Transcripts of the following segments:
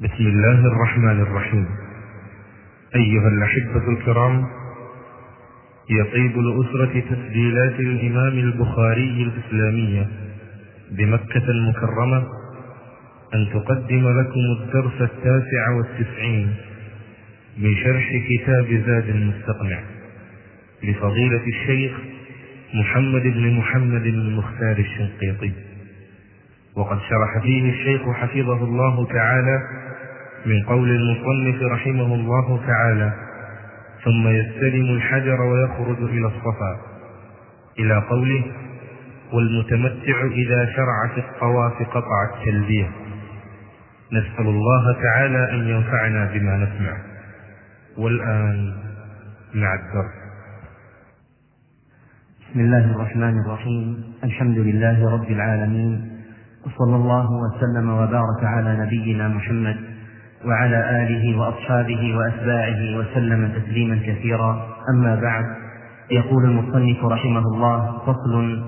بسم الله الرحمن الرحيم. أيها الأحبة الكرام يطيب لأسرة تسجيلات الإمام البخاري الإسلامية بمكة المكرمة أن تقدم لكم الدرس التاسع والتسعين من شرح كتاب زاد المستقنع لفضيلة الشيخ محمد بن محمد المختار الشنقيطي. وقد شرح فيه الشيخ حفظه الله تعالى من قول المصنف رحمه الله تعالى ثم يستلم الحجر ويخرج إلى الصفا. إلى قوله والمتمتع إذا شرع في الطواف قطع التلبية. نسأل الله تعالى أن ينفعنا بما نسمع. والآن مع الدرس. بسم الله الرحمن الرحيم. الحمد لله رب العالمين. وصلى الله وسلم وبارك على نبينا محمد وعلى آله وأصحابه وأتباعه وسلم تسليما كثيرا. أما بعد يقول المصنف رحمه الله فصل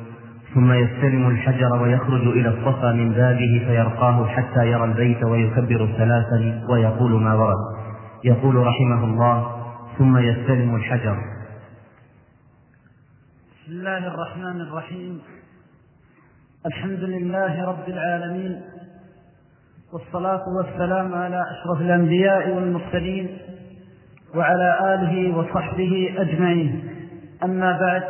ثم يستلم الحجر ويخرج إلى الصفا من بابه فيرقاه حتى يرى البيت ويكبر ثلاثا ويقول ما ورد. يقول رحمه الله ثم يستلم الحجر. بسم الله الرحمن الرحيم. الحمد لله رب العالمين والصلاة والسلام على أشرف الأنبياء والمرسلين وعلى آله وصحبه أجمعين. أما بعد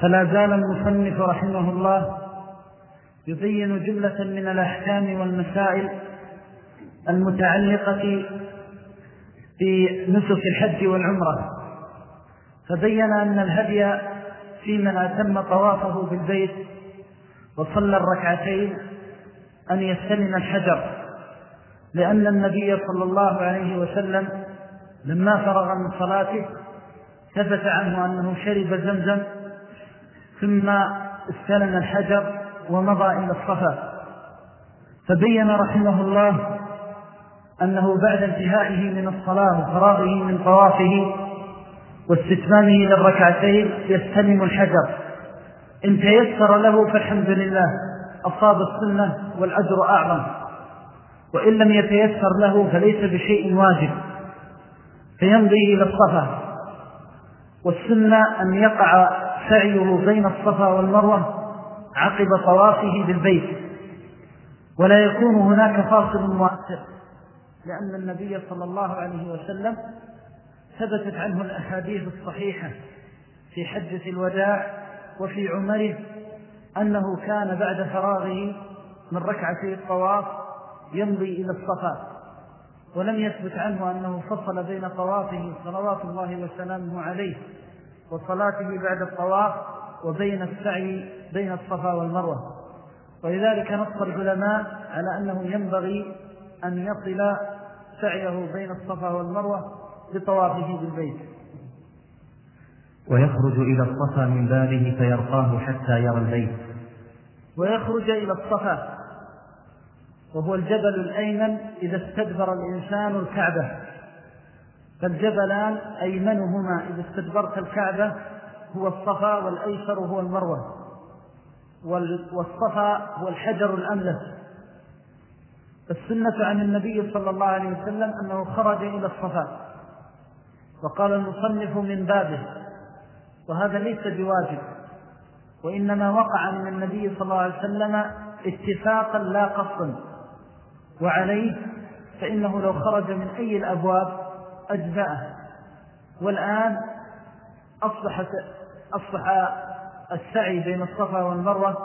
فلا زال المصنف رحمه الله يبين جملة من الأحكام والمسائل المتعلقة بنسك الحج والعمرة. فبين أن الهدي في من أتم طوافه بالبيت وصلى الركعتين أن يستلم الحجر لأن النبي صلى الله عليه وسلم لما فرغ من صلاته ثبت عنه أنه شرب زمزم ثم استلم الحجر ومضى إلى الصفا. فبين رحمه الله أنه بعد انتهائه من الصلاة وفراغه من طوافه واستتمامه للركعتين يستلم الحجر. إن تيسر له فالحمد لله. أصاب السنة والأجر أعظم. وإن لم يتيسر له فليس بشيء واجب. فيمضي إلى الصفا. والسنة أن يقع سعيه بين الصفا والمروة عقب طوافه بالبيت. ولا يكون هناك فاصل مؤثر لأن النبي صلى الله عليه وسلم ثبتت عنه الأحاديث الصحيحة في حجة الوداع وفي عمره أنه كان بعد فراغه من ركعتي الطواف يمضي إلى الصفا ولم يثبت عنه أنه فصل بين طوافه صلوات الله وسلامه عليه وصلاته بعد الطواف وبين السعي بين الصفا والمروة. ولذلك نص العلماء على أنه ينبغي أن يصل سعيه بين الصفا والمروة بطوافه بالبيت. ويخرج إلى الصفا من بابه فيرقاه حتى يرى البيت. ويخرج إلى الصفا وهو الجبل الأيمن إذا استدبر الإنسان الكعبة. فالجبلان أيمنهما إذا استدبرت الكعبة هو الصفا والأيسر هو المروة والصفا هو الحجر الأملس السنة عن النبي صلى الله عليه وسلم أنه خرج إلى الصفا وقال المصنف من بابه وهذا ليس بواجب. وإنما وقع من النبي صلى الله عليه وسلم اتفاقا لا قصا وعليه فإنه لو خرج من أي الأبواب أجزاءه والآن أصبح, أصبح السعي بين الصفا والمروة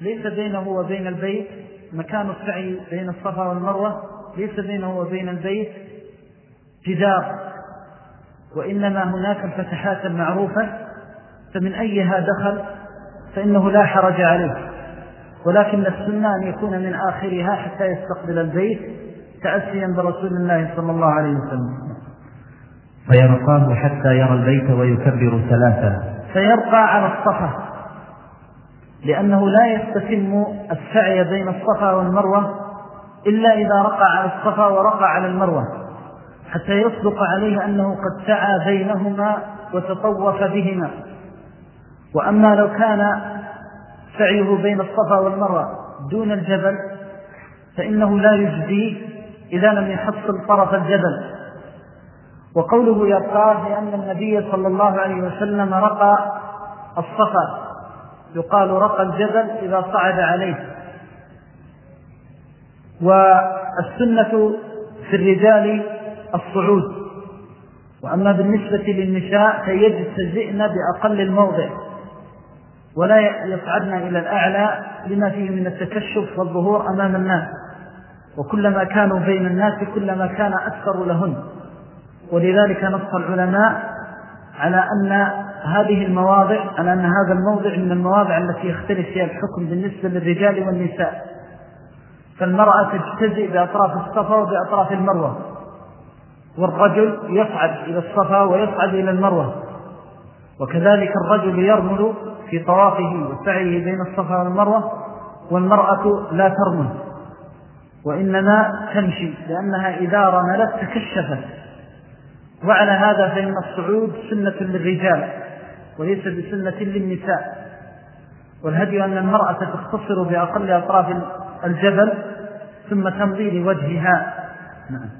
ليس بينه وبين البيت مكان السعي بين الصفا والمروة ليس بينه وبين البيت جدار. وإنما هناك الفتحات المعروفة فمن أيها دخل فإنه لا حرج عليه. ولكن السنة أن يكون من آخرها حتى يستقبل البيت تأسيا برسول الله صلى الله عليه وسلم. فيرقاه حتى يرى البيت ويكبر ثلاثا. فيرقى على الصفا لأنه لا يستتم السعي بين الصفا والمروة إلا إذا رقى على الصفا ورقى على المروة حتى يصدق عليه أنه قد سعى بينهما وتطوف بهما. وأما لو كان سعيه بين الصفا والمروة دون الجبل فإنه لا يجزي إذا لم يحصل طرف الجبل. وقوله يرقى لأن النبي صلى الله عليه وسلم رقى الصفا يقال رقى الجبل إذا صعد عليه. والسنة في الرجال الصعود. وأما بالنسبة للنساء فيجتزئن بأقل الموضع. ولا يصعدن إلى الأعلى لما فيه من التكشف والظهور أمام الناس. وكلما كانوا بين الناس كلما كان أكثر لهن. ولذلك نص العلماء على أن هذه المواضع على أن هذا الموضع من المواضع التي يختلف فيها الحكم بالنسبة للرجال والنساء. فالمرأة تجتزئ بأطراف الصفا وبأطراف المروة. والرجل يصعد إلى الصفا ويصعد إلى المروة. وكذلك الرجل يرمل في طوافه وسعيه بين الصفا والمروة والمرأة لا ترمل وإنما تمشي لأنها إذا رملت تكشفت وعلى هذا فإن الصعود سنة للرجال وليس بسنة للنساء والهدي أن المرأة تختصر بأقل أطراف الجبل ثم تمضي لوجهها. نعم.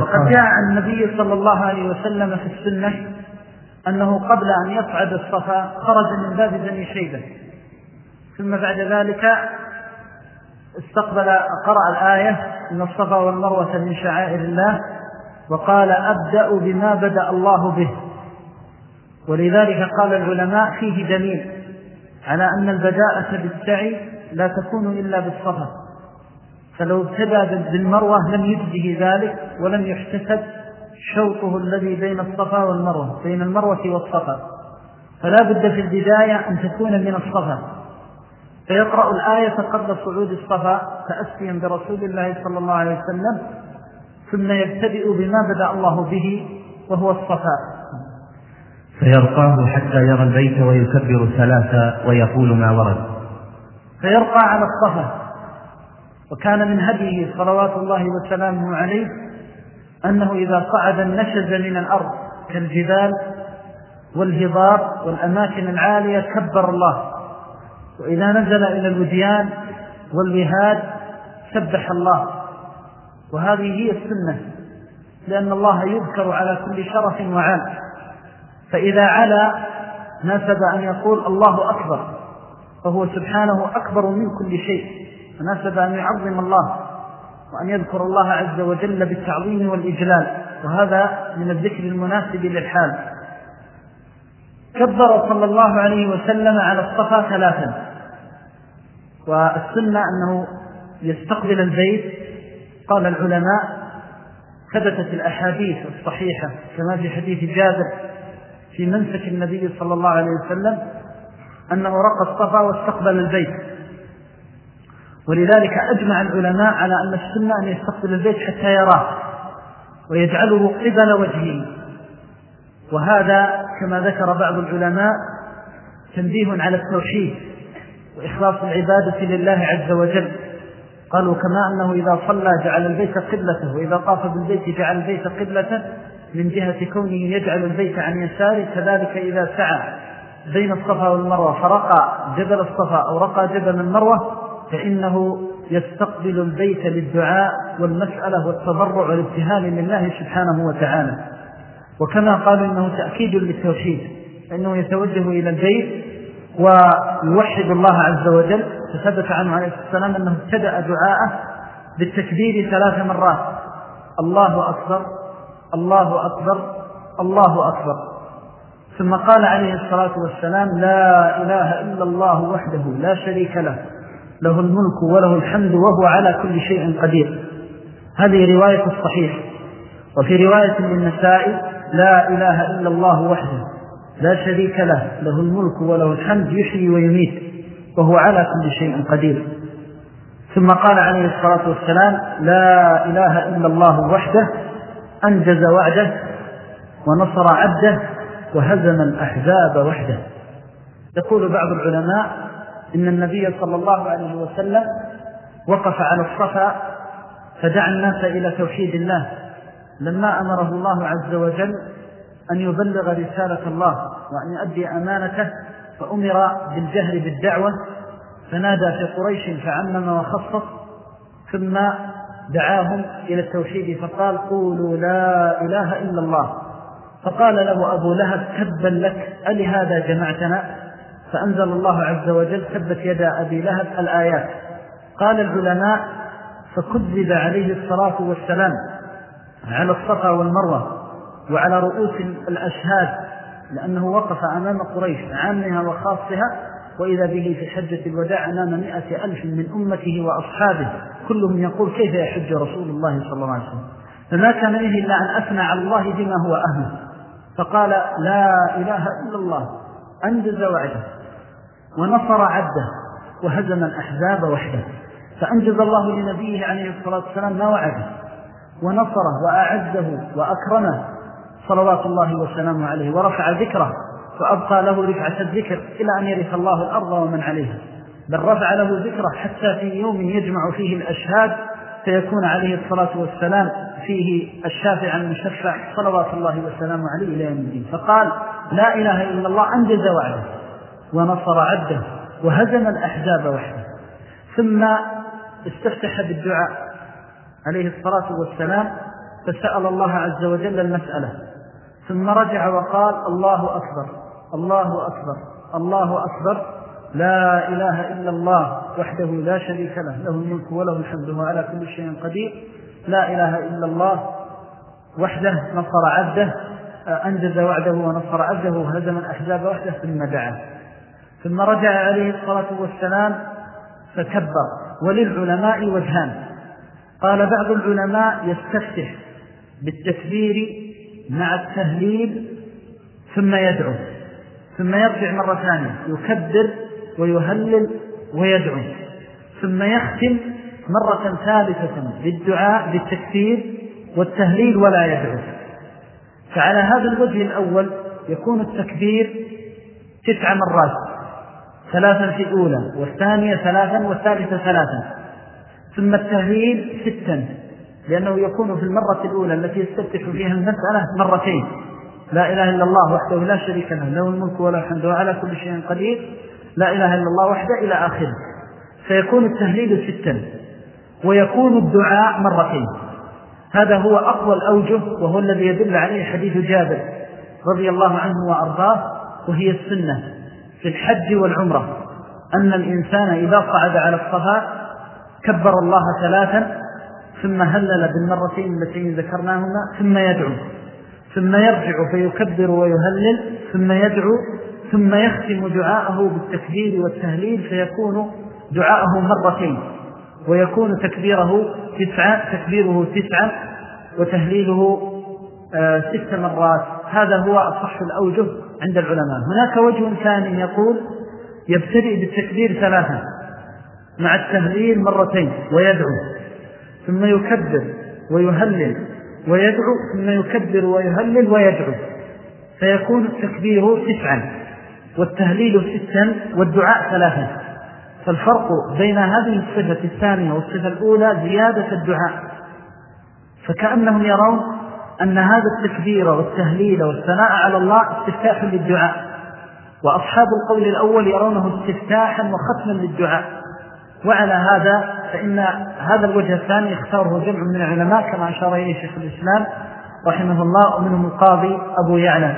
وقد جاء عن النبي صلى الله عليه وسلم في السنة أنه قبل أن يصعد الصفا خرج من باب بني شيبة. ثم بعد ذلك استقبل قرأ الآية إن الصفا والمروة من شعائر الله وقال أبدأ بما بدأ الله به. ولذلك قال العلماء فيه دليل على أن البداءة بالسعي لا تكون إلا بالصفا. فلو ابتدى بالمروة لم يجده ذلك ولم يحتسب شوطه الذي بين الصفا والمروة بين المروة والصفا. فلا بد في البداية أن تكون من الصفا. فيقرأ الآية قبل صعود الصفا تأسيا برسول الله صلى الله عليه وسلم ثم يبتدئ بما بدأ الله به وهو الصفاء فيرقاه حتى يرى البيت ويكبر ثلاثة ويقول ما ورد. فيرقى على الصفا. وكان من هديه صلوات الله وسلامه عليه أنه إذا صعد النشز من الأرض كالجبال والهضاب والأماكن العالية كبر الله. وإذا نزل إلى الوديان والوهاد سبح الله. وهذه هي السنة لأن الله يذكر على كل شرف وعال فإذا علا ناسب أن يقول الله أكبر فهو سبحانه أكبر من كل شيء. فناسب أن يعظم الله. وأن يذكر الله عز وجل بالتعظيم والإجلال وهذا من الذكر المناسب للحال. كبر صلى الله عليه وسلم على الصفا ثلاثا. والسنة أنه يستقبل البيت قال العلماء ثبتت الأحاديث الصحيحة كما في حديث جابر في منسك النبي صلى الله عليه وسلم أنه رقى الصفا واستقبل البيت. ولذلك أجمع العلماء على أن السنة أن يستقبل البيت حتى يراه ويجعله قبل وجهه. وهذا كما ذكر بعض العلماء تنبيه على التوحيد وإخلاص العبادة لله عز وجل. قالوا كما أنه إذا صلى جعل البيت قبلته وإذا طاف بالبيت جعل البيت قبلته من جهة كونه يجعل البيت عن يساره. كذلك إذا سعى بين الصفا والمروة فرقى جبل الصفا أو رقى جبل المروة فإنه يستقبل البيت للدعاء والمسألة والتضرع والابتهال لله سبحانه وتعالى. وكما قالوا إنه تأكيد للتوحيد فإنه يتوجه إلى البيت ويوحد الله عز وجل. فثبت عنه عليه السلام أنه ابتدأ دعاءه بالتكبير ثلاث مرات. الله أكبر الله أكبر الله أكبر. ثم قال عليه الصلاة والسلام لا إله إلا الله وحده لا شريك له. له الملك وله الحمد وهو على كل شيء قدير. هذه رواية الصحيح. وفي رواية للنساء لا إله إلا الله وحده لا شريك له له الملك وله الحمد يحيي ويميت وهو على كل شيء قدير. ثم قال عليه الصلاة والسلام لا إله إلا الله وحده أنجز وعده ونصر عبده وهزم الأحزاب وحده. يقول بعض العلماء إن النبي صلى الله عليه وسلم وقف على الصفا فدعا الناس إلى توحيد الله. لما أمره الله عز وجل أن يبلغ رسالة الله وأن يؤدي أمانته فأمر بالجهر بالدعوة فنادى في قريش فعمم وخصص ثم دعاهم إلى التوحيد فقال قولوا لا إله إلا الله. فقال له أبو لهب تبا لك ألهذا جمعتنا؟ فأنزل الله عز وجل ثبت يد أبي لهب الآيات. قال العلماء فكذب عليه الصلاة والسلام على الصفا والمروة وعلى رؤوس الأشهاد لأنه وقف أمام قريش عامها وخاصها وإذا به في حجة الوداع أمام مئة ألف من أمته وأصحابه. كلهم يقول كيف يحج رسول الله صلى الله عليه وسلم؟ فما كان منه إلا أن أثنى على الله بما هو أهل فقال لا إله إلا الله أنجز وعده. ونصر عبده وهزم الأحزاب وحده. فأنجز الله لنبيه عليه الصلاة والسلام ما وعده. ونصره وأعزه وأكرمه صلوات الله وسلامه عليه. ورفع ذكره فأبقى له رفعة الذكر إلى أن يرث الله الأرض ومن عليها. بل رفع له ذكره حتى في يوم يجمع فيه الأشهاد فيكون عليه الصلاة والسلام فيه الشافع المشفع صلوات الله وسلامه عليه إلى يوم الدين. فقال لا إله إلا الله أنجز وعده. ونصر عبده وهزم الأحزاب وحده. ثم استفتح بالدعاء عليه الصلاة والسلام فسأل الله عز وجل المسألة. ثم رجع وقال الله أكبر الله أكبر الله أكبر لا إله إلا الله وحده لا شريك له له الملك وله الحمد على كل شيء قدير لا إله إلا الله وحده نصر عبده أنجز وعده ونصر عبده وهزم الأحزاب وحده ثم دعا. ثم رجع عليه الصلاة والسلام فكبر. وللعلماء وجهان. قال بعض العلماء يستفتح بالتكبير مع التهليل ثم يدعو. ثم يرجع مرة ثانية. يكبر ويهلل ويدعو. ثم يختم مرة ثالثة بالدعاء بالتكبير والتهليل ولا يدعو. فعلى هذا الوجه الأول يكون التكبير تسع مرات. ثلاثا في الأولى والثانية ثلاثا والثالثة ثلاثا. ثم التهليل ستا لأنه يكون في المرة الأولى التي يستفتح فيها المسألة مرتين. لا إله إلا الله وحده لا شريك له له الملك ولا الحمد وعلى كل شيء قدير. لا إله إلا الله وحده إلى آخره. فيكون التهليل ستا ويكون الدعاء مرتين. هذا هو أقوى الأوجه وهو الذي يدل عليه حديث جابر رضي الله عنه وأرضاه وهي السنة. في الحج والعمرة أن الإنسان إذا صعد على الصفاء كبر الله ثلاثا ثم هلل بالمرتين التي ذكرناهما ثم يدعو ثم يرجع فيكبر ويهلل ثم يدعو ثم يختم دعاءه بالتكبير والتهليل فيكون دعاءه مرتين ويكون تكبيره تسعة تكبيره تسعة وتهليله آه ست مرات. هذا هو أصح الأوجه عند العلماء. هناك وجه ثاني يقول يبتدئ بالتكبير ثلاثة مع التهليل مرتين ويدعو ثم يكبر ويهلل ويدعو ثم يكبر ويهلل ويدعو. فيكون التكبير تسعا والتهليل ستا والدعاء ثلاثا. فالفرق بين هذه الصفة الثانية والصفة الأولى زيادة الدعاء. فكأنهم يرون أن هذا التكبير والتهليل والثناء على الله استفتاح للدعاء. وأصحاب القول الأول يرونه استفتاحا وختما للدعاء. وعلى هذا فإن هذا الوجه الثاني اختاره جمع من العلماء كما أشار إليه شيخ الإسلام رحمه الله ومنهم القاضي أبو يعلم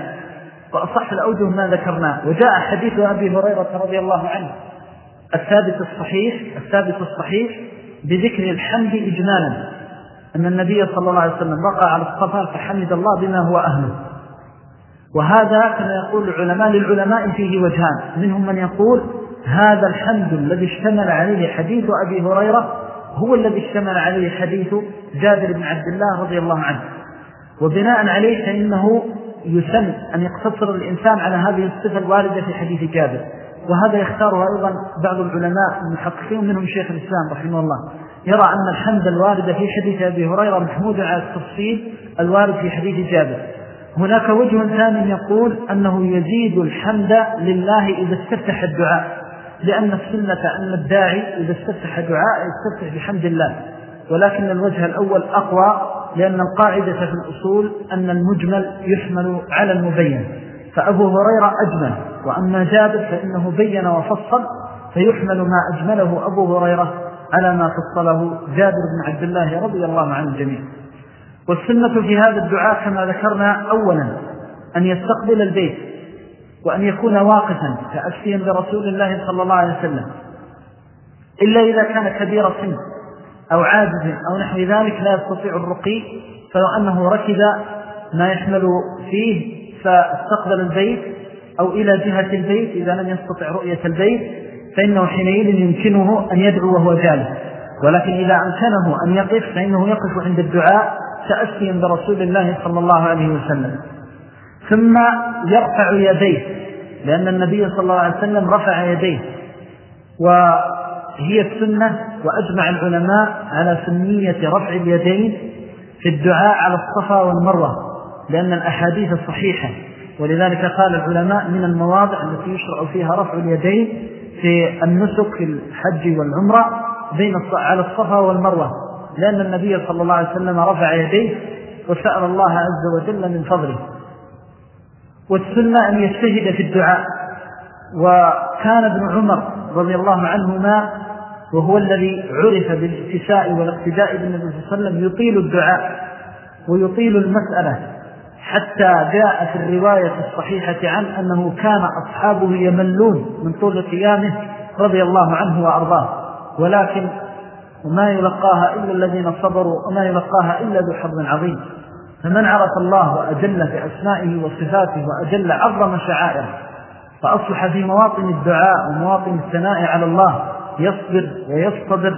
وأصح الأوجه ما ذكرناه. وجاء حديث أبي هريرة رضي الله عنه الثابت الصحيح الثابت الصحيح بذكر الحمد إجمالا. أن النبي صلى الله عليه وسلم بقى على الصفا فحمد الله بما هو أهله. وهذا كما يقول العلماء للعلماء فيه وجهان. منهم من يقول هذا الحمد الذي اشتمل عليه حديث أبي هريرة هو الذي اشتمل عليه حديث جابر بن عبد الله رضي الله عنه. وبناء عليه فإنه يسن أن يقتصر الإنسان على هذه الصفة الواردة في حديث جابر. وهذا يختاره أيضا بعض العلماء المحققين منهم شيخ الإسلام رحمه الله. يرى أن الحمد الوارد في حديث أبي هريرة محمود على التفصيل الوارد في حديث جابر. هناك وجه ثاني يقول أنه يزيد الحمد لله إذا استفتح الدعاء لأن السنة أن الداعي إذا استفتح دعاء يستفتح بحمد الله. ولكن الوجه الأول أقوى لأن القاعدة في الأصول أن المجمل يحمل على المبين. فأبو هريرة أجمل وأما جابر فإنه بين وفصل فيحمل ما أجمله أبو هريرة على ما فصله جابر بن عبد الله رضي الله عن الجميع. والسنة في هذا الدعاء كما ذكرنا أولا أن يستقبل البيت وأن يكون واقفا تأسيا برسول الله صلى الله عليه وسلم. إلا إذا كان كبير سن أو عاجز أو نحو ذلك لا يستطيع الرقي فلو أنه ركب ما يحمل فيه فاستقبل البيت أو إلى جهة البيت إذا لم يستطع رؤية البيت. فإنه حينئذ يمكنه أن يدعو وهو جالس. ولكن إذا أمكنه أن يقف فإنه يقف عند الدعاء تأسيا برسول الله صلى الله عليه وسلم. ثم يرفع يديه لأن النبي صلى الله عليه وسلم رفع يديه. وهي السنة وأجمع العلماء على سنية رفع اليدين في الدعاء على الصفا والمروة لأن الأحاديث الصحيحة ولذلك قال العلماء من المواضع التي يشرع فيها رفع اليدين في النسك في الحج والعمرة بين على الصفا والمروة. لأن النبي صلى الله عليه وسلم رفع يديه وسأل الله عز وجل من فضله. والسنة أن يجتهد في الدعاء. وكان ابن عمر رضي الله عنهما وهو الذي عرف بالاتساء والاقتداء بالنبي صلى الله عليه وسلم يطيل الدعاء ويطيل المسألة. حتى جاء في الرواية الصحيحة عن أنه كان أصحابه يملون من طول قيامه رضي الله عنه وأرضاه. ولكن وما يلقاها إلا الذين صبروا وما يلقاها إلا ذو حظ عظيم. فمن عرف الله وأجل بأسمائه وصفاته وأجل عظم شعائره فأصلح في مواطن الدعاء ومواطن الثناء على الله يصبر ويصطبر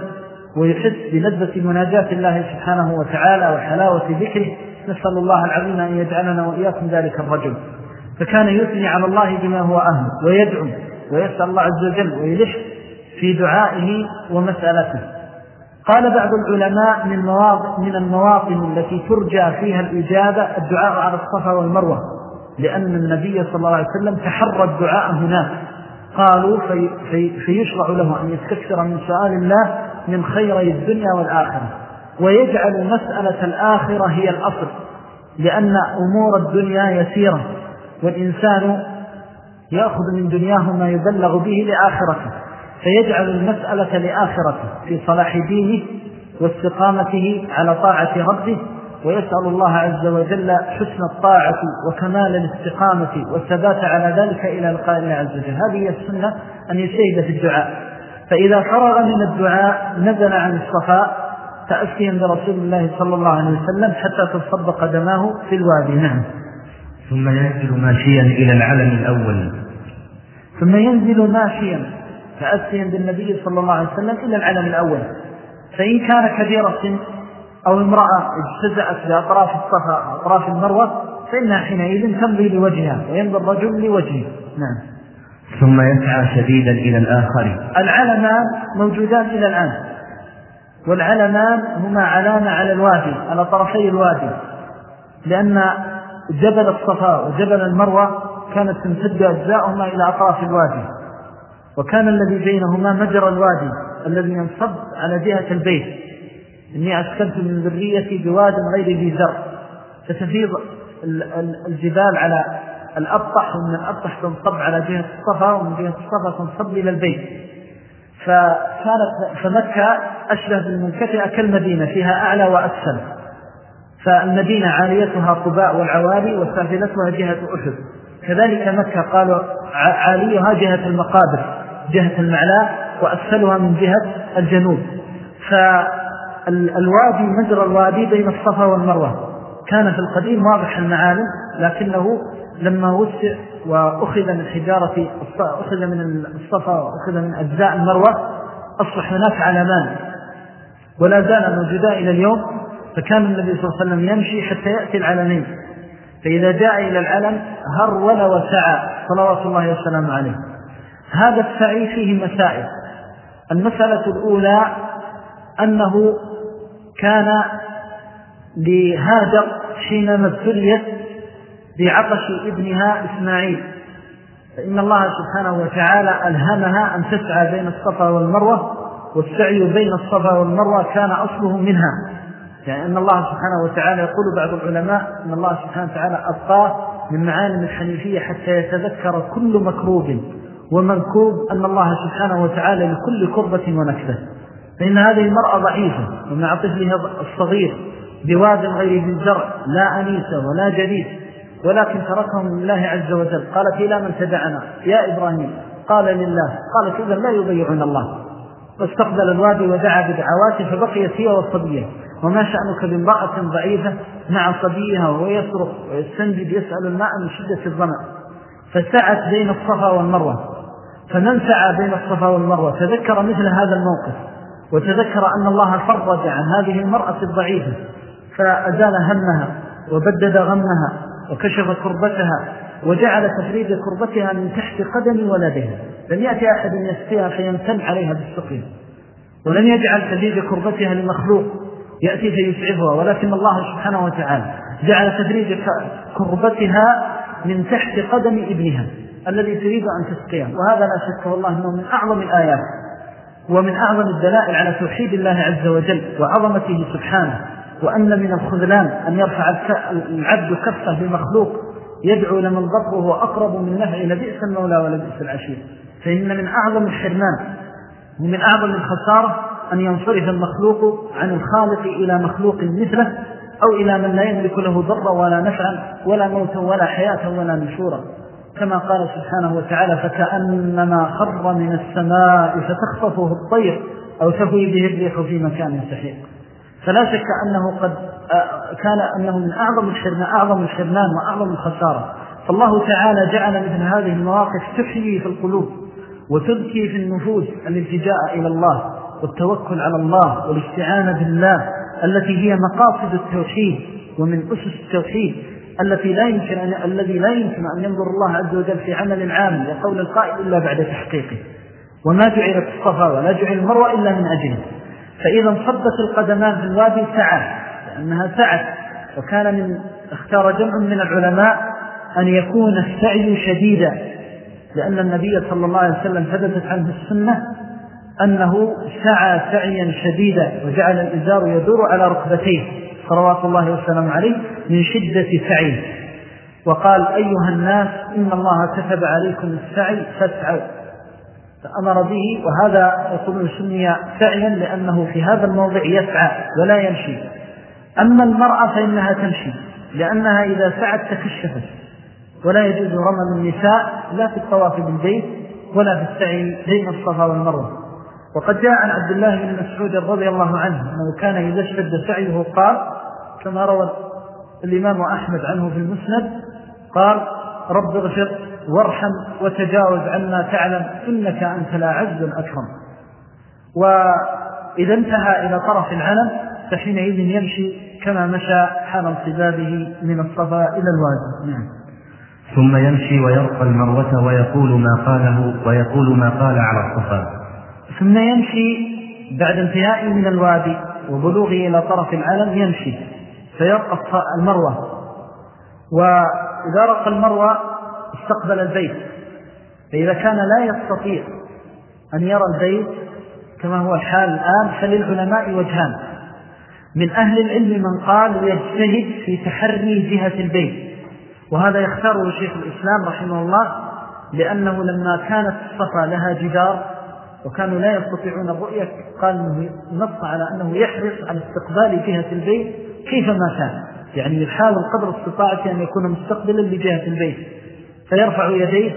ويحس بلذة مناجاة الله سبحانه وتعالى وحلاوة ذكره نسأل الله العظيم أن يجعلنا وإياكم ذلك الرجل. فكان يثني على الله بما هو أهل ويدعو ويسأل الله عز وجل ويلح في دعائه ومسألته. قال بعض العلماء من, من المواطن التي ترجى فيها الإجابة الدعاء على الصفا والمروة لأن النبي صلى الله عليه وسلم تحرى الدعاء هناك. قالوا في في فيشرع له أن يستكثر من سؤال الله من خيري الدنيا والآخرة. ويجعل مسألة الآخرة هي الأصل لأن أمور الدنيا يسيرة والإنسان يأخذ من دنياه ما يبلغ به لآخرته فيجعل المسألة لآخرته في صلاح دينه واستقامته على طاعة ربه ويسأل الله عز وجل حسن الطاعة وكمال الاستقامة والثبات على ذلك إلى لقاء عز وجل. هذه هي السنة أن يجتهد في الدعاء. فإذا فرغ من الدعاء نزل عن الصفاء تأسيا برسول الله صلى الله عليه وسلم حتى تصب قدماه في الوادي. نعم. ثم ينزل ماشيا إلى العلم الأول. ثم ينزل ماشيا تأسيا بالنبي صلى الله عليه وسلم إلى العلم الأول. فإن كان كبير السن أو امرأة اجتزأت بأطراف الصفا أطراف المروة فإنها حينئذ تمضي لوجهها ويمضي الرجل لوجهه. نعم. ثم يسعى شديدا إلى الآخر. العلمان موجودان إلى الآن. والعلمان هما علامة على الوادي على طرفي الوادي لأن جبل الصفا وجبل المروة كانت تمتد أجزاؤهما إلى أطراف الوادي وكان الذي بينهما مجرى الوادي الذي ينصب على جهة البيت. إني أسكنت من ذريتي بواد غير ذي زر فتفيض الجبال على الأبطح ومن الأبطح تنصب على جهة الصفا ومن جهة الصفا تنصب إلى البيت. فكانت فمكة أشبه بالمنكتئة كالمدينة فيها أعلى وأسفل. فالمدينة عاليتها قباء والعوالي وسافلتها جهة أحد. كذلك مكة قالوا عاليها جهة المقابر جهة المعلاء وأسفلها من جهة الجنوب. فالوادي مجرى الوادي بين الصفا والمروة. كان في القديم واضح المعالم لكنه لما وسع وأخذ من حجارة أخذ من الصفا وأخذ من أجزاء المروة أصبح هناك علمان. ولا زال موجودا إلى اليوم فكان النبي صلى الله عليه وسلم يمشي حتى يأتي العلمين. فإذا جاء إلى العلم هرول وسعى صلوات الله والسلام عليه. هذا السعي فيه مسائل. المسألة الأولى أنه كان لهاجر حينما ابتليت بعطش ابنها إسماعيل. فإن الله سبحانه وتعالى ألهمها أن تسعى بين الصفا والمروة والسعي بين الصفا والمروة كان أصله منها. يعني أن الله سبحانه وتعالى يقول بعض العلماء أن الله سبحانه وتعالى أبقاه من معالم الحنيفية حتى يتذكر كل مكروب ومنكوب أن الله سبحانه وتعالى لكل كربة ونكبة. فإن هذه المرأة ضعيفة ومع طفلها الصغير بواد غير ذي زرع لا أنيس ولا جليس ولكن تركهم لله عز وجل. قالت إلى من تدعنا يا إبراهيم قال لله. قالت إذا لا يضيعون الله. واستقبل الوادي ودعا بدعواته فبقيت هي والصبية وما شأنك بامرأة ضعيفة مع صبيها وهو يصرخ ويستنجد يسأل الماء من شدة الظمأ. فسعت بين الصفا والمروة. فمن سعى بين الصفا والمروة. تذكر مثل هذا الموقف. وتذكر أن الله فرج عن هذه المرأة الضعيفة. فأزال همها وبدد غمها. وكشف كربتها وجعل تفريد كربتها من تحت قدم ولدها. لم يأتي أحد يسقيها فيمتن عليها بالسقيا ولم يجعل تفريد كربتها لمخلوق يأتي فيسعفها ولكن الله سبحانه وتعالى جعل تفريد كربتها من تحت قدم ابنها الذي تريد أن تسقيه وهذا لا شك والله أنه من أعظم الآيات ومن أعظم الدلائل على توحيد الله عز وجل وعظمته سبحانه. وأن من الخذلان أن يرفع العبد كفه بمخلوق يدعو لمن ضره أقرب من نفعه لبئس المولى ولبئس العشير. فإن من أعظم الحرمان ومن أعظم الخسارة أن ينصرف المخلوق عن الخالق إلى مخلوق مثله أو إلى من لا يملك له ضر ولا نفعا ولا موتا ولا حياة ولا نشورا. كما قال سبحانه وتعالى فكأنما خر من السماء فتخطفه الطير أو تهوي به الريح في مكان سحيق. فلا شك أنه قد آه، كان أنه من أعظم الحرمان, أعظم الحرمان وأعظم الخسارة. فالله تعالى جعل مثل هذه المواقف تحيي في القلوب وتبكي في النفوس الالتجاء إلى الله والتوكل على الله والاستعانة بالله التي هي مقاصد التوحيد ومن أسس التوحيد التي لا يمكن أن الذي لا يمكن أن ينظر الله عز وجل في عمل عام لقول القائل إلا بعد تحقيقه. وما جعلت الصفا ولا جعل المروة إلا من أجله. فإذا انصبت القدمان في الوادي سعى لأنها سعت وكان من اختار جمع من العلماء أن يكون السعي شديدا لأن النبي صلى الله عليه وسلم ثبتت عنه السنة أنه سعى سعيا شديدا وجعل الإزار يدور على ركبتيه. صلوات الله وسلم عليه من شدة سعيه وقال أيها الناس إن الله كتب عليكم السعي فاسعوا. فأمر به وهذا يقولون سمي سعيا لأنه في هذا الموضع يسعى ولا يمشي. أما المرأة فإنها تمشي لأنها إذا سعت تكشفت. ولا يجوز رمم النساء لا في الطواف بالبيت ولا في السعي بين الصفا والمروة. وقد جاء عن عبد الله بن مسعود رضي الله عنه أنه كان إذا اشتد سعيه قال كما روى الإمام أحمد عنه في المسند قال رب اغفر وارحم وتجاوز عنا تعلم إنك أنت لا عز أكرم وإذا انتهى إلى طرف العلم فحينئذ يمشي كما مشى حال انصبابه من الصفا إلى الوادي. نعم. ثم يمشي ويرقى المروة ويقول ما قاله ويقول ما قال على الصفا. ثم يمشي بعد انتهاء من الوادي وبلوغه إلى طرف العلم يمشي. فيرقى المروة. وإذا رقى المروة استقبل البيت. فإذا كان لا يستطيع أن يرى البيت كما هو الحال الآن فللعلماء وجهان. من أهل العلم من قال يجتهد في تحري جهة البيت. وهذا يختاره شيخ الإسلام رحمه الله لأنه لما كانت الصفا لها جدار وكانوا لا يستطيعون الرؤية قال أنه نص على أنه يحرص على استقبال جهة البيت كيفما كان. يعني يحاول قدر استطاعته أن يكون مستقبلا لجهة البيت. فيرفع يديه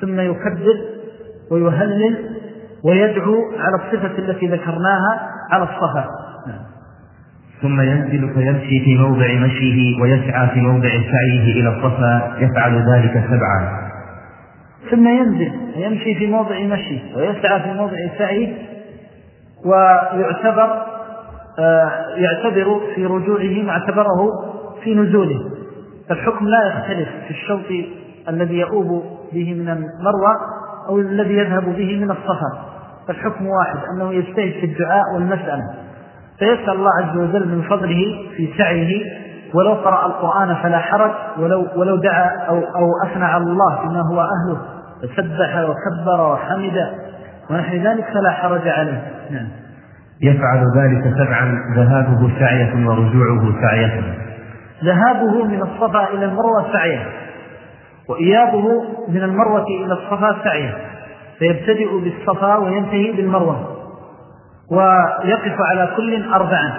ثم يكبر ويهلل ويدعو على الصفة التي ذكرناها على الصفا. ثم ينزل فيمشي في موضع مشيه ويسعى في موضع سعيه إلى الصفا يفعل ذلك سبعا. ثم ينزل ويمشي في موضع مشيه ويسعى في موضع سعيه ويعتبر آه، يعتبر في رجوعه ما اعتبره في نزوله. فالحكم لا يختلف في الشوط الذي يؤوب به من المروى أو الذي يذهب به من الصفا فالحكم واحد أنه يجتهد في الدعاء والمسألة. فيسأل الله عز وجل من فضله في سعيه ولو قرأ القرآن فلا حرج ولو, ولو دعا أو, أو أثنى على الله فيما هو أهله فسبح وكبر وحمد ونحن ذلك فلا حرج عليه. نعم. يفعل ذلك سبعا ذهابه سعية ورجوعه سعية. ذهابه من الصفا إلى المروة سعية. وإيابه من المروة إلى الصفا سعية فيبتدئ بالصفا وينتهي بالمروة ويقف على كل أربعا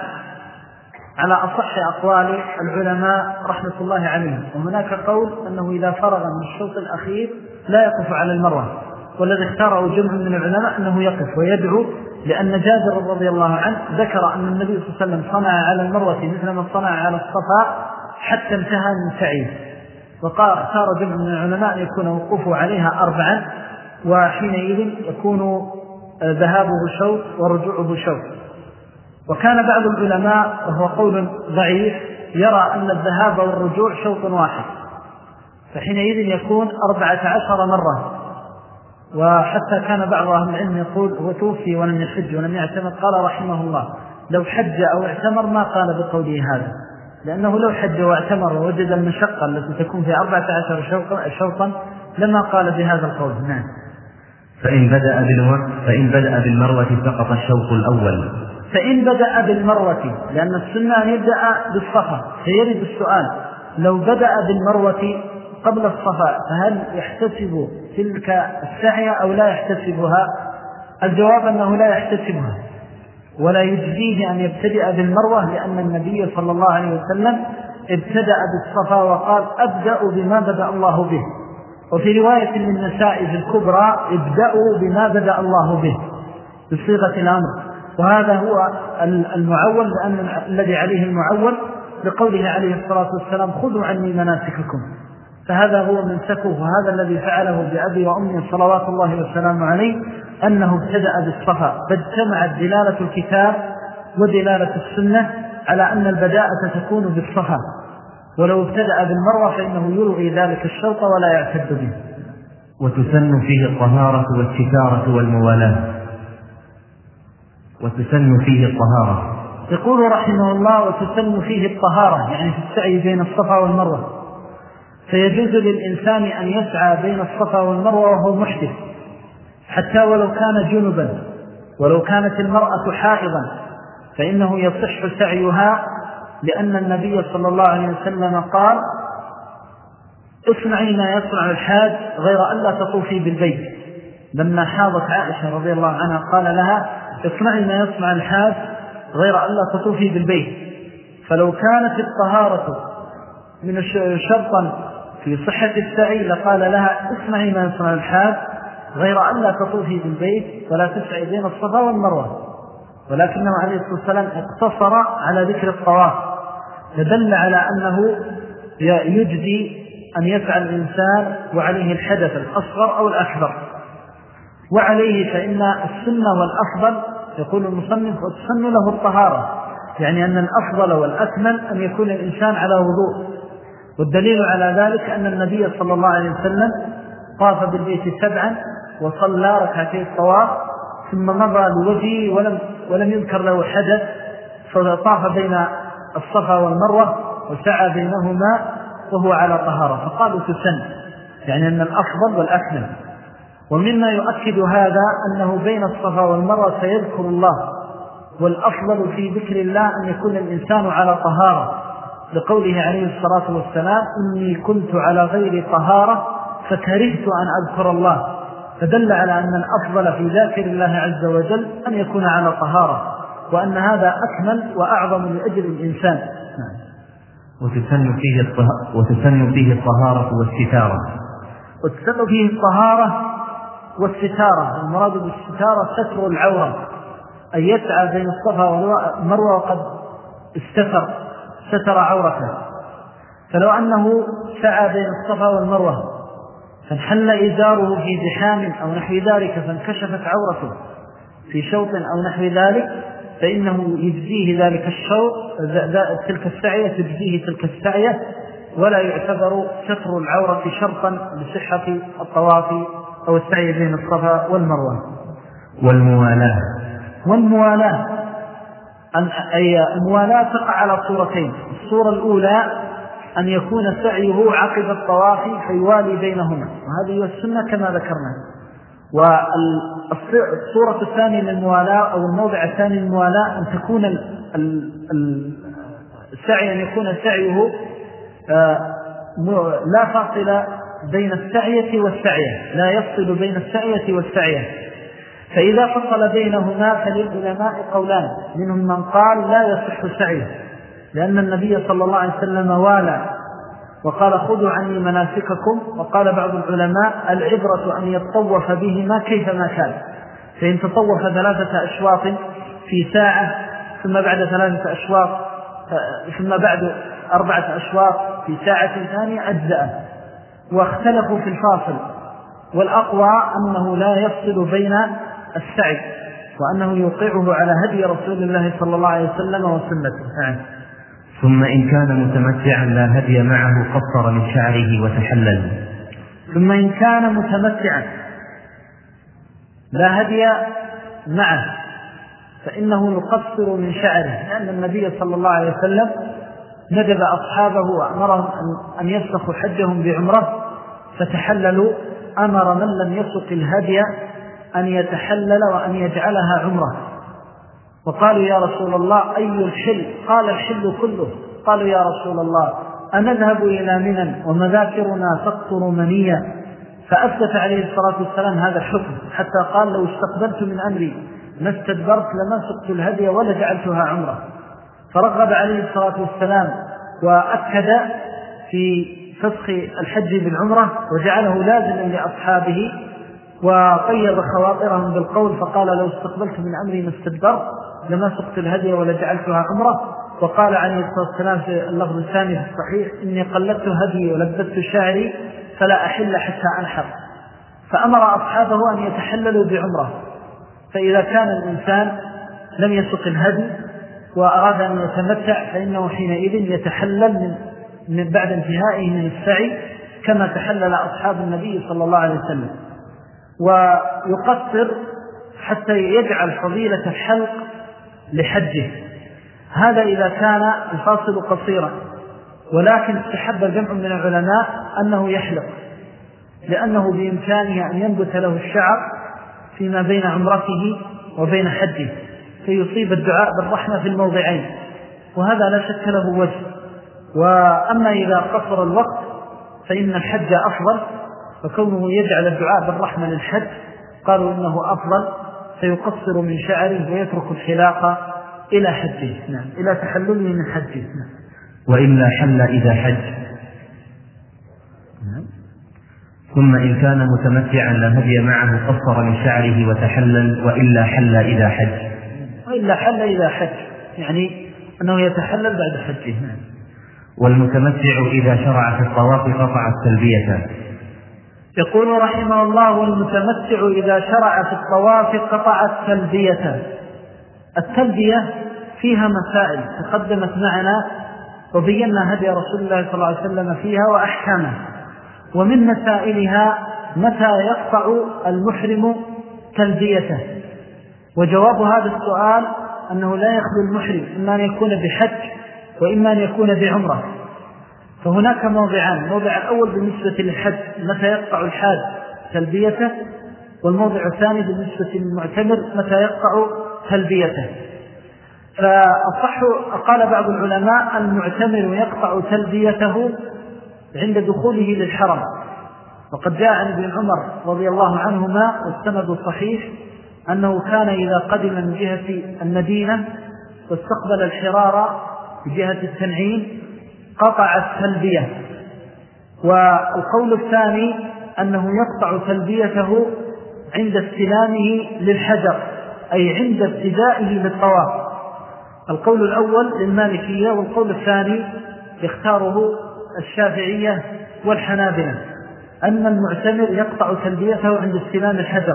على أصح أقوال العلماء رحمة الله عليهم وهناك قول أنه إذا فرغ من الشوط الأخير لا يقف على المروة والذي اختاره جمع من العلماء أنه يقف ويدعو لأن جابر رضي الله عنه ذكر أن النبي صلى الله عليه وسلم صنع على المروة مثل ما صنع على الصفاء حتى انتهى من سعيه وقال اختار جمع من العلماء أن يكون وقوفه عليها أربعا وحينئذ يكون ذهابه شوط ورجوعه شوط وكان بعض العلماء وهو قول ضعيف يرى أن الذهاب والرجوع شوط واحد. فحينئذ يكون أربعة عشر مرة. وحتى كان بعض أهل العلم يقول هو توفي ولم يحج ولم يعتمر قال رحمه الله لو حج أو اعتمر ما قال بقوله هذا. لأنه لو حج واعتمر ووجد المشقة التي تكون في أربعة عشر شوطا لما قال بهذا القول. نعم. فإن بدأ بالمروة فإن بدأ بالمروة سقط الشوط الأول. فإن بدأ بالمروة لأن السنة أن يبدأ بالصفا فيرد السؤال. لو بدأ بالمروة قبل الصفا فهل يحتسب تلك السعي أو لا يحتسبها؟ الجواب أنه لا يحتسبها. ولا يجزيه أن يبتدئ بالمروة لأن النبي صلى الله عليه وسلم ابتدأ بالصفا وقال أبدأ بما بدأ الله به. وفي رواية من نسائز الكبرى ابدأوا بما بدأ الله به. بصيغة الأمر. وهذا هو المعول لأن الذي عليه المعول لقوله عليه الصلاة والسلام خذوا عني مناسككم. فهذا هو من سكه وهذا الذي فعله بأبي وأمي صلوات الله والسلام عليه أنه ابتدأ بالصفا فاجتمعت دلالة الكتاب ودلالة السنة على أن البداءة تكون بالصفا. ولو ابتدأ بالمروة فإنه يلغي ذلك الشوط ولا يعتد به. وتسن فيه الطهارة والستارة والموالاة. وتسن فيه الطهارة. يقول رحمه الله وتسن فيه الطهارة يعني في السعي بين الصفا والمروة. فيجوز للإنسان أن يسعى بين الصفا والمروة وهو محدث حتى ولو كان جنبا ولو كانت المرأة حائضا فإنه يصح سعيها لأن النبي صلى الله عليه وسلم قال اصنعي ما يصنع الحاج غير أن لا تطوفي بالبيت. لما حاضت عائشة رضي الله عنها قال لها اصنعي ما يصنع الحاج غير أن لا تطوفي بالبيت. فلو كانت الطهارة من شرطا في صحة السعي لقال لها اصنعي ما يصنع الحاج غير أن لا تطوفي بالبيت ولا تسعي بين الصفا والمروة. ولكنه عليه الصلاة والسلام اقتصر على ذكر الطواف. فدل على أنه يجدي أن يفعل الإنسان وعليه الحدث الأصغر أو الأكبر. وعليه فإن السنة والأفضل يقول المصنف والسن له الطهارة. يعني أن الأفضل والأكمل أن يكون الإنسان على وضوء. والدليل على ذلك أن النبي صلى الله عليه وسلم طاف بالبيت سبعا وصلى ركعتي الطواف ثم مضى لوجهه ولم, ولم يذكر له حدث فطاف بين الصفا والمروة وسعى بينهما وهو على طهارة. فقالوا تسن يعني أن الأفضل والأكمل. ومما يؤكد هذا أنه بين الصفا والمروة سيذكر الله والأفضل في ذكر الله أن يكون الإنسان على طهارة. لقوله عليه الصلاة والسلام إني كنت على غير طهارة فكرهت أن أذكر الله. فدل على أن الأفضل في ذاكر الله عز وجل أن يكون على طهارة وأن هذا أكمل وأعظم لأجل الإنسان. نعم. وتسن فيه وتسن فيه الطهارة والستارة. وتسن فيه الطهارة والستارة. المراد بالستارة ستر العورة أن يسعى بين الصفا والمروة وقد استفر ستر عورته. فلو أنه سعى بين الصفا والمروة فانحل إزاره في زحام أو نحو ذلك فانكشفت عورته. في شوط أو نحو ذلك فإنه يجزيه ذلك الشوط تلك السعية تجزيه تلك السعية ولا يعتبر ستر العورة شرطا لصحة الطواف أو السعي بين الصفا والمروة. والموالاة. والموالاة. أي الموالاة تقع على صورتين. الصورة الأولى أن يكون سعيه عقب الطواف فيوالي بينهما. وهذه هي السنة كما ذكرنا. والصورة الثانية للموالاة أو الموضع الثاني للموالاة أن تكون السعي أن يكون سعيه آه، لا فاصل بين السعية والسعية. لا يفصل بين السعية والسعية. فإذا فصل بينهما فللعلماء قولان منهم من قال لا يصح سعيه لأن النبي صلى الله عليه وسلم والى وقال خذوا عني مناسككم وقال بعض العلماء العبرة أن يتطوف بهما كيفما كان. فإن تطوف ثلاثة أشواط في ساعة ثم بعد ثلاثة أشواط ثم بعد أربعة أشواط في ساعة ثانية أجزأ. واختلفوا في الفاصل. والأقوى أنه لا يفصل بين السعي وأنه يوقعه على هدي رسول الله صلى الله عليه وسلم وسنته. نعم. ثم إن كان متمتعا لا هدي معه قصر من شعره وتحلل. ثم إن كان متمتعا لا هدي معه فإنه يقصر من شعره. لأن النبي صلى الله عليه وسلم ندب أصحابه وأمرهم أن يسلخوا حجهم بعمرة فتحللوا أمر من لم يسق الهدي أن يتحلل وأن يجعلها عمرة. وقالوا يا رسول الله أي الحل؟ قال الحل كله. قالوا يا رسول الله أنذهب إلى منى ومذاكرنا تقطر منيا. فأثبت عليه الصلاة والسلام هذا الحكم حتى قال لو استقبلت من أمري ما استدبرت لما سقت الهدي ولا جعلتها عمرة. فرغب عليه الصلاة والسلام وأكد في فسخ الحج بالعمرة وجعله لازما لأصحابه. وطيب خواطرهم بالقول فقال لو استقبلت من أمري ما استدبرت لما سقت الهدي ولا جعلتها عمرة وقال عليه الصلاة والسلام في اللفظ الثاني في الصحيح إني قلدت هدي ولبدت شعري فلا أحل حتى أنحر. فأمر أصحابه أن يتحللوا بعمرة. فإذا كان الإنسان لم يسق الهدي وأراد أن يتمتع فإنه حينئذ يتحلل من, من بعد انتهائه من السعي كما تحلل أصحاب النبي صلى الله عليه وسلم. ويقصر حتى يجعل فضيلة الحلق لحجه. هذا إذا كان الفاصل قصيرا ولكن استحب جمع من العلماء أنه يحلق لأنه بإمكانه أن ينبت له الشعر فيما بين عمرته وبين حجه فيصيب الدعاء بالرحمة في الموضعين وهذا لا شك له وجه. وأما إذا قصر الوقت فإن الحج أفضل فكونه يجعل الدعاء بالرحمة للحج قالوا إنه أفضل فيقصر من شعره ويترك الحلاقة إلى حجه نعم إلى تحلله من حجه نعم. وإلا حل إذا حج. نعم. ثم إن كان متمتعا لا هدي معه قصر من شعره وتحلل وإلا حل إذا حج. وإلا حل إذا حج يعني أنه يتحلل بعد حجه. نعم. والمتمتع إذا شرع في الطواف قطع التلبية. يقول رحمه الله والمتمتع إذا شرع في الطواف قطع التلبية التلبية فيها مسائل تقدمت معنا وبينا هدي رسول الله صلى الله عليه وسلم فيها وأحكامه. ومن مسائلها متى يقطع المحرم تلبيته. وجواب هذا السؤال أنه لا يخلو المحرم إما أن يكون بحج وإما أن يكون بعمرة. فهناك موضعان. الموضع الأول بالنسبة للحج متى يقطع الحاج تلبيته؟ والموضع الثاني بالنسبة للمعتمر متى يقطع تلبيته؟ فأصح قال بعض العلماء المعتمر يقطع تلبيته عند دخوله للحرم. وقد جاء عن ابن عمر رضي الله عنهما والسند الصحيح أنه كان إذا قدم من جهة المدينة واستقبل الحرارة بجهة التنعيم قطع التلبية. والقول الثاني أنه يقطع تلبيته عند استلامه للحجر أي عند ابتدائه للطواف القول الأول للمالكية والقول الثاني يختاره الشافعية والحنابلة أن المعتمر يقطع تلبيته عند استلام الحجر.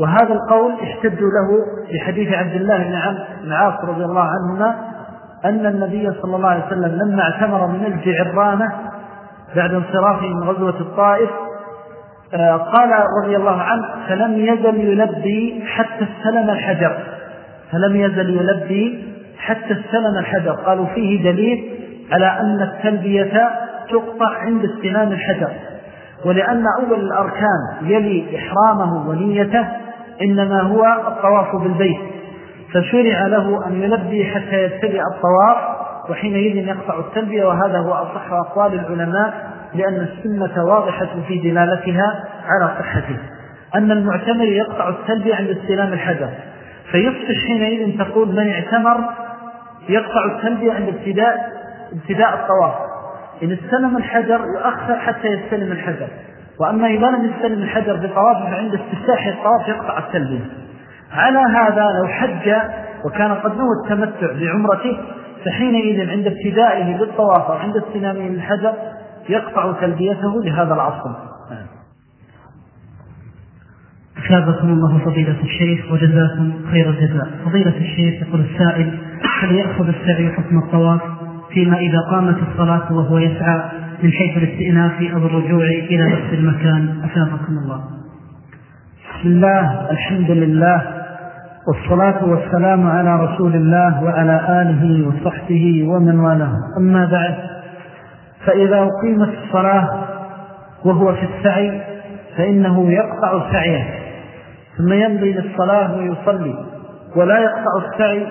وهذا القول احتج له بحديث عبد الله بن عاص رضي الله عنهما أن النبي صلى الله عليه وسلم لما اعتمر من الجعرانة بعد انصرافه من غزوة الطائف آه، قال رضي الله عنه فلم يزل يلبي حتى استلم الحجر. فلم يزل يلبي حتى استلم الحجر. قالوا فيه دليل على أن التلبية تقطع عند استلام الحجر ولأن أول الأركان يلي إحرامه ونيته إنما هو الطواف بالبيت. فشرع له أن يلبي حتى يبتدئ الطواف وحينئذ يقطع التلبية وهذا هو أصح أقوال العلماء لأن السنة واضحة في دلالتها على صحته. أن المعتمر يقطع التلبية عند استلام الحجر فيصبح حينئذ تقول من اعتمر يقطع التلبية عند ابتداء ابتداء الطواف. إن استلم الحجر يؤخر حتى يستلم الحجر وأما إذا لم يستلم الحجر بطوافه فعند استفتاح الطواف يقطع التلبية على هذا لو حج وكان قد نوى التمتع بعمرته فحينئذ عند ابتدائه بالطواف وعند استلامه الحجر يقطع تلبيته لهذا العصر. أثابكم الله فضيلة الشيخ وجزاكم خير الجزاء. فضيلة الشيخ يقول السائل هل يأخذ السعي حكم الطواف فيما إذا قامت الصلاة وهو يسعى من حيث الاستئناف أو الرجوع إلى نفس المكان؟ أثابكم الله. بسم الله الحمد لله. والصلاة والسلام على رسول الله وعلى آله وصحبه ومن والاه. أما بعد فإذا أقيمت الصلاة وهو في السعي فإنه يقطع سعيه ثم يمضي للصلاة ويصلي ولا يقطع السعي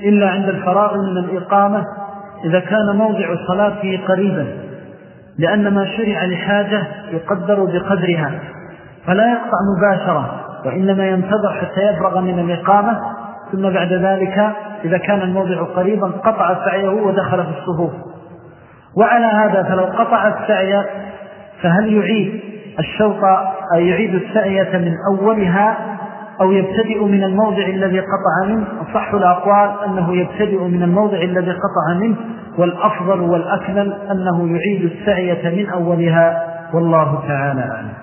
إلا عند الفراغ من الإقامة إذا كان موضع صلاته قريبا لأن ما شرع لحاجة يقدر بقدرها فلا يقطع مباشرة. وإنما ينتظر حتى يفرغ من الإقامة ثم بعد ذلك إذا كان الموضع قريبا قطع سعيه ودخل في الصفوف. وعلى هذا فلو قطع السعي فهل يعيد الشوط أي يعيد السعية من أولها أو يبتدئ من الموضع الذي قطع منه؟ أصح الأقوال أنه يبتدئ من الموضع الذي قطع منه والأفضل والأكمل أنه يعيد السعية من أولها والله تعالى أعلم.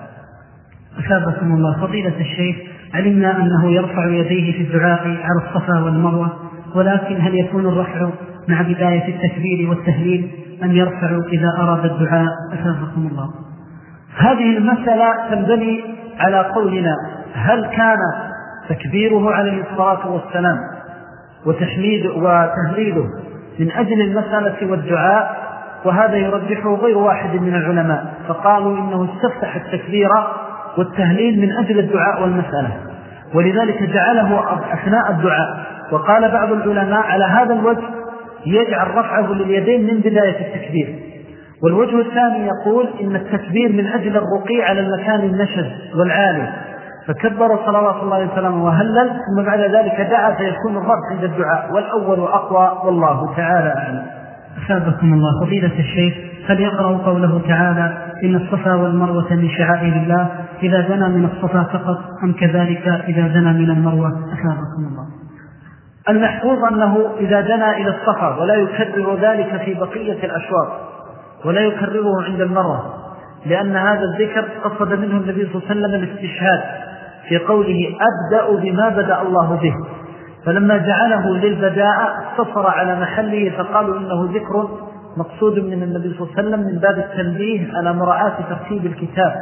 أثابكم الله. فضيلة الشيخ علمنا أنه يرفع يديه في الدعاء على الصفا والمروة ولكن هل يكون الرفع مع بداية التكبير والتهليل أم يرفع إذا أراد الدعاء؟ أثابكم الله. هذه المسألة تنبني على قولنا هل كان تكبيره عليه الصلاة والسلام وتحميد وتهليله من أجل المسألة والدعاء؟ وهذا يرجحه غير واحد من العلماء فقالوا إنه استفتح التكبير والتهليل من أجل الدعاء والمسألة. ولذلك جعله أثناء الدعاء. وقال بعض العلماء على هذا الوجه يجعل رفعه لليدين من بداية التكبير. والوجه الثاني يقول إن التكبير من أجل الرقي على المكان النشد والعالي. فكبر صلوات الله عليه وسلم وهلل ثم بعد ذلك دعا فيكون الرب عند الدعاء والأول أقوى والله تعالى أعلم. أثابكم الله. فضيلة الشيخ هل يقرأ قوله تعالى إن الصفا والمروة من شعائر الله؟ إذا زنى من الصفا فقط أم كذلك إذا زنى من المروة؟ أثابكم الله. المحفوظ أنه إذا دنا إلى الصفا ولا يكرر ذلك في بقية الأشواط ولا يكرره عند المروة لأن هذا الذكر قصد منه النبي صلى الله عليه وسلم الاستشهاد في قوله أبدأ بما بدأ الله به. فلما جعله للبداء اقتصر على محله فقالوا إنه ذكر مقصود من النبي صلى الله عليه وسلم من باب التنبيه على مراعاة ترتيب الكتاب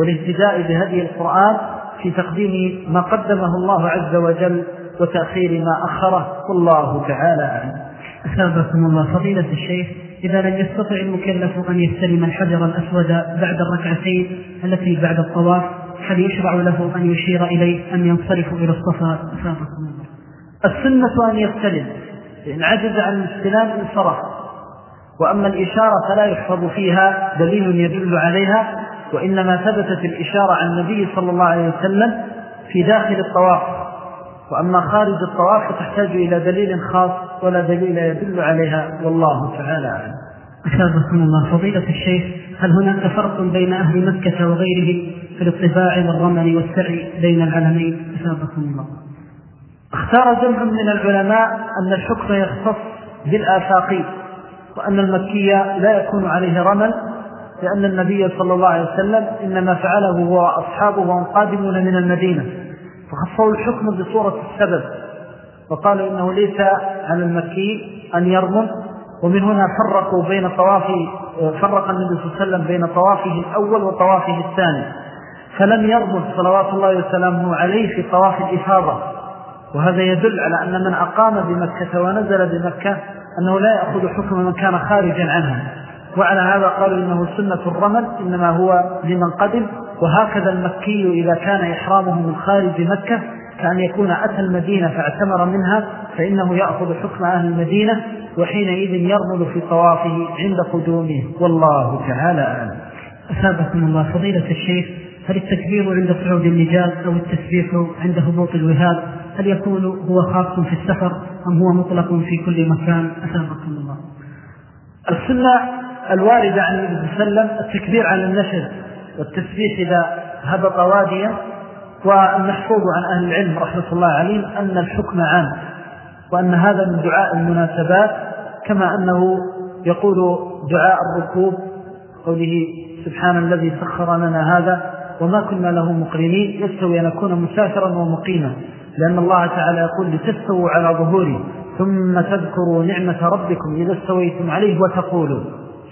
والاهتداء بهدي القرآن في تقديم ما قدمه الله عز وجل وتأخير ما أخره. والله تعالى أعلم. أثابكم الله. فضيلة الشيخ إذا لم يستطع المكلف أن يستلم الحجر الأسود بعد الركعتين التي بعد الطواف هل يشرع له أن يشير إليه أن ينصرف إلى الصفا؟ أثابكم السنة أن يستلم إن عجز عن الاستلام انصرف. وأما الإشارة فلا يحفظ فيها دليل يدل عليها وإنما ثبتت الإشارة عن النبي صلى الله عليه وسلم في داخل الطواف. وأما خارج الطواف فتحتاج إلى دليل خاص ولا دليل يدل عليها والله تعالى أعلم. الله فضيلة الشيخ هل هناك فرق بين أهل مكة وغيره في الاطباع والرمل والسعي بين العلمين أشابكم الله. اختار جمع من العلماء أن الحكم يختص بالآفاقي وأن المكية لا يكون عليه رمل لأن النبي صلى الله عليه وسلم إنما فعله هو أصحابه وهم قادمون من المدينة. فخصوا الحكم بصورة السبب وقالوا إنه ليس على المكي أن يرمل ومن هنا فرقوا بين طوافه فرق النبي صلى الله عليه وسلم بين طوافه الأول وطوافه الثاني. فلم يرمل صلوات الله وسلامه عليه في طواف الإفاضة. وهذا يدل على أن من أقام بمكة ونزل بمكة أنه لا يأخذ حكم من كان خارجا عنها. وعلى هذا قالوا إنه سنة الرمل إنما هو لمن قدم. وهكذا المكي إذا كان إحرامه من خارج مكة كأن يكون أتى المدينة فاعتمر منها فإنه يأخذ حكم أهل المدينة وحينئذ يرمل في طوافه عند قدومه. والله تعالى أعلم. أثابكم الله. فضيلة الشيخ هل التكبير عند صعود النجاز أو التسبيح عند هبوط الوهاب؟ هل يكون هو خاص في السفر أم هو مطلق في كل مكان؟ أثابكم الله. السنة الواردة عن النبي صلى الله عليه وسلم التكبير على النشر والتسبيح إذا هبط واديا والمحفوظ عن أهل العلم رحمة الله عليهم أن الحكم عام وأن هذا من دعاء المناسبات كما أنه يقول دعاء الركوب قوله سبحان الذي سخر لنا هذا وما كنا له مقرنين يستوي أن أكون مسافرا ومقيما. لأن الله تعالى يقول لتستووا على ظهوري ثم تذكروا نعمة ربكم إذا استويتم عليه وتقولوا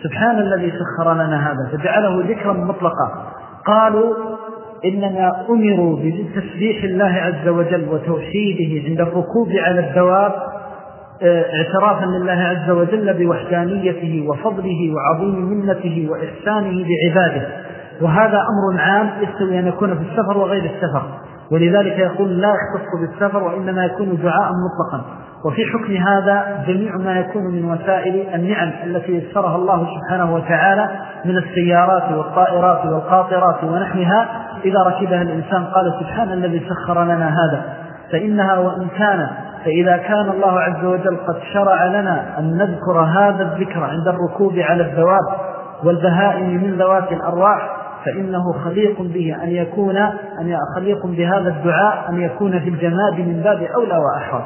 سبحان الذي سخر لنا هذا فجعله ذكرا مطلقا. قالوا إننا أمروا بتسبيح الله عز وجل وتوحيده عند الركوب على الدواب آه، اعترافا لله عز وجل بوحدانيته وفضله وعظيم منته وإحسانه بعباده. وهذا أمر عام يستوي أن يكون في السفر وغير السفر. ولذلك يقول لا يختص بالسفر وإنما يكون دعاء مطلقا. وفي حكم هذا جميع ما يكون من وسائل النعم التي يسرها الله سبحانه وتعالى من السيارات والطائرات والقاطرات ونحوها إذا ركبها الإنسان قال سبحان الذي سخر لنا هذا فإنها وإن كان فإذا كان الله عز وجل قد شرع لنا أن نذكر هذا الذكر عند الركوب على الذواب والبهائم من ذوات الأرواح فإنه خليق به أن يكون أن خليق بهذا الدعاء أن يكون في الجماد من باب أولى وأحرى.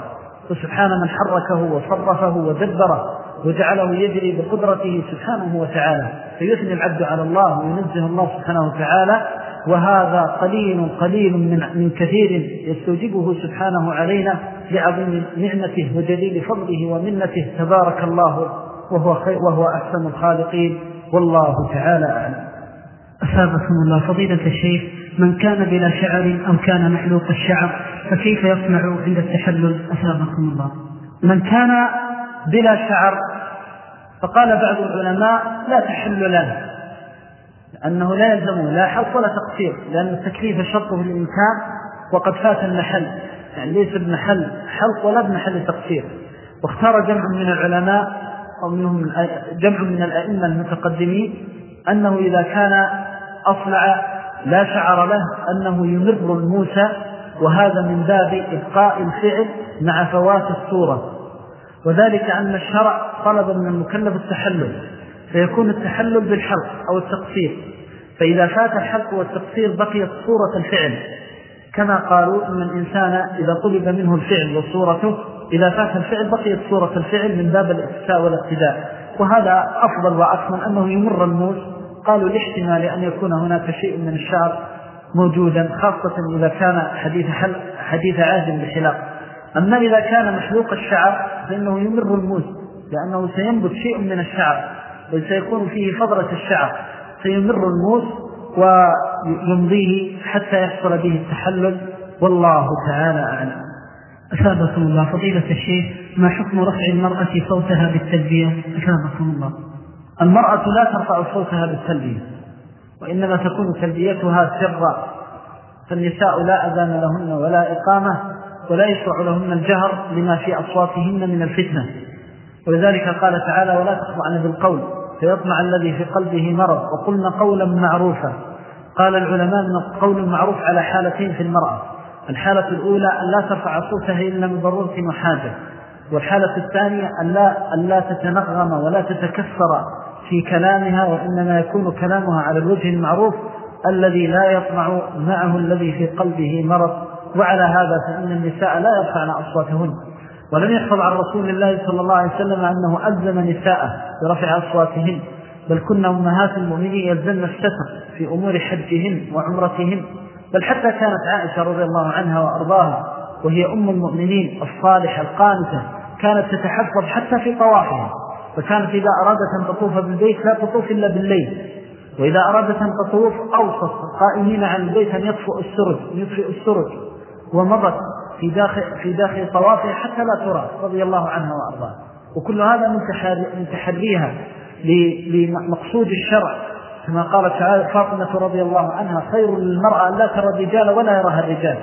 فسبحان من حركه وصرفه ودبره وجعله يجري بقدرته سبحانه وتعالى. فيثني العبد على الله وينزه الله سبحانه وتعالى. وهذا قليل قليل من, من كثير يستوجبه سبحانه علينا لعظيم نعمته وجليل فضله ومنته. تبارك الله وهو, وهو أحسن الخالقين. والله تعالى أعلم. أثابكم الله. فضيلة الشيخ من كان بلا شعر أو كان محلوق الشعر فكيف يصنع عند التحلل؟ أثابكم الله. من كان بلا شعر فقال بعض العلماء لا تحل له لأنه لا يلزمه لا حلق ولا تقصير لأن التكليف شرطه الإمكان وقد فات المحل يعني ليس بمحل حلق ولا بمحل تقصير. واختار جمع من العلماء أو منهم جمع من الأئمة المتقدمين أنه إذا كان أصلع لا شعر له أنه يمر الموسى وهذا من باب إبقاء الفعل مع فوات الصورة. وذلك أن الشرع طلب من المكلف التحلل فيكون التحلل بالحلق أو التقصير. فإذا فات الحلق والتقصير بقيت صورة الفعل. كما قالوا أن الإنسان إذا طلب منه الفعل وصورته إذا فات الفعل بقيت صورة الفعل من باب الاقتساء والاقتداء. وهذا أفضل وأكمل أنه يمر الموس قالوا لاحتمال أن يكون هناك شيء من الشعر موجودا خاصة إذا كان حديث, حديث عازم بحلاق أما إذا كان محلوق الشعر فإنه يمر الموس لأنه سينبت شيء من الشعر وسيكون فيه فضرة الشعر سيمر الموس ويمضيه حتى يحصل به التحلل. والله تعالى أعلم. أثابكم الله. فضيلة الشيخ ما حكم رفع المرأة صوتها بالتلبية؟ أثابكم الله. المرأة لا ترفع صوتها بالتلبية وإنما تكون تلبيتها سرا فالنساء لا أذان لهن ولا إقامة ولا يشرع لهن الجهر لما في أصواتهن من الفتنة. ولذلك قال تعالى ولا تخضعن بالقول فيطمع الذي في قلبه مرض وقلنا قولا معروفا. قال العلماء من القول المعروف على حالتين في المرأة الحالة الأولى أن لا ترفع صوتها إلا من ضرورة وحاجة والحالة الثانية أن لا, أن لا تتنغم ولا تتكسر في كلامها وإنما يكون كلامها على الوجه المعروف الذي لا يطمع معه الذي في قلبه مرض. وعلى هذا فإن النساء لا يرفعن أصواتهن. ولم يحفظ عن رسول الله صلى الله عليه وسلم أنه ألزم نساءه برفع أصواتهن. بل كنا أمهات المؤمنين يلزمن الستر في أمور حجهن وعمرتهن. بل حتى كانت عائشة رضي الله عنها وأرضاها وهي أم المؤمنين الصالحة القانتة كانت تتحفظ حتى في طوافها. فكانت إذا أرادت أن تطوف بالبيت لا تطوف إلا بالليل. وإذا أرادت أن تطوف أوصف القائمين عن البيت أن يطفئ السرج يطفئ السرج. ومضت في داخل, في داخل طوافها حتى لا ترى رضي الله عنها وأرضاها. وكل هذا من تحريها لمقصود الشرع. كما قالت تعالى فاطمة رضي الله عنها خير للمرأة لا ترى الرجال ولا يراها الرجال.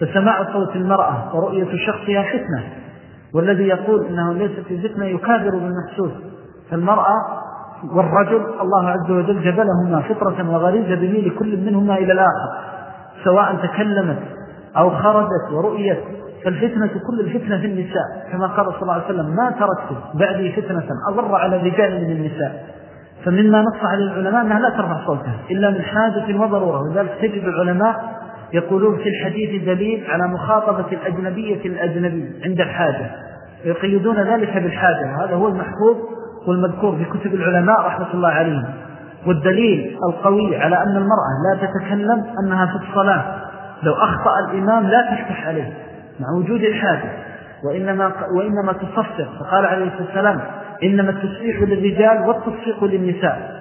فسماع صوت المرأة ورؤية شخصها فتنة. والذي يقول إنه ليس في فتنة يكابر بالمحسوس فالمرأة والرجل الله عز وجل جبلهما فطرة وغريزة بميل كل منهما إلى الآخر سواء تكلمت أو خرجت ورؤيت فالفتنة كل الفتنة في النساء كما قال صلى الله عليه وسلم ما تركت بعدي فتنة أضر على الرجال من النساء. فمما نص على العلماء أنها لا ترفع صوتها إلا من حاجة وضرورة وذلك تجد العلماء يقولون في الحديث دليل على مخاطبة الأجنبية الأجنبي عند الحاجة. ويقيدون ذلك بالحاجة. هذا هو المحفوظ والمذكور في كتب العلماء رحمة الله عليهم. والدليل القوي على أن المرأة لا تتكلم أنها في الصلاة. لو أخطأ الإمام لا تفتح عليه مع وجود الحاجة. وإنما, وإنما تصفر فقال عليه السلام إنما التصفيح للرجال والتصفيق للنساء.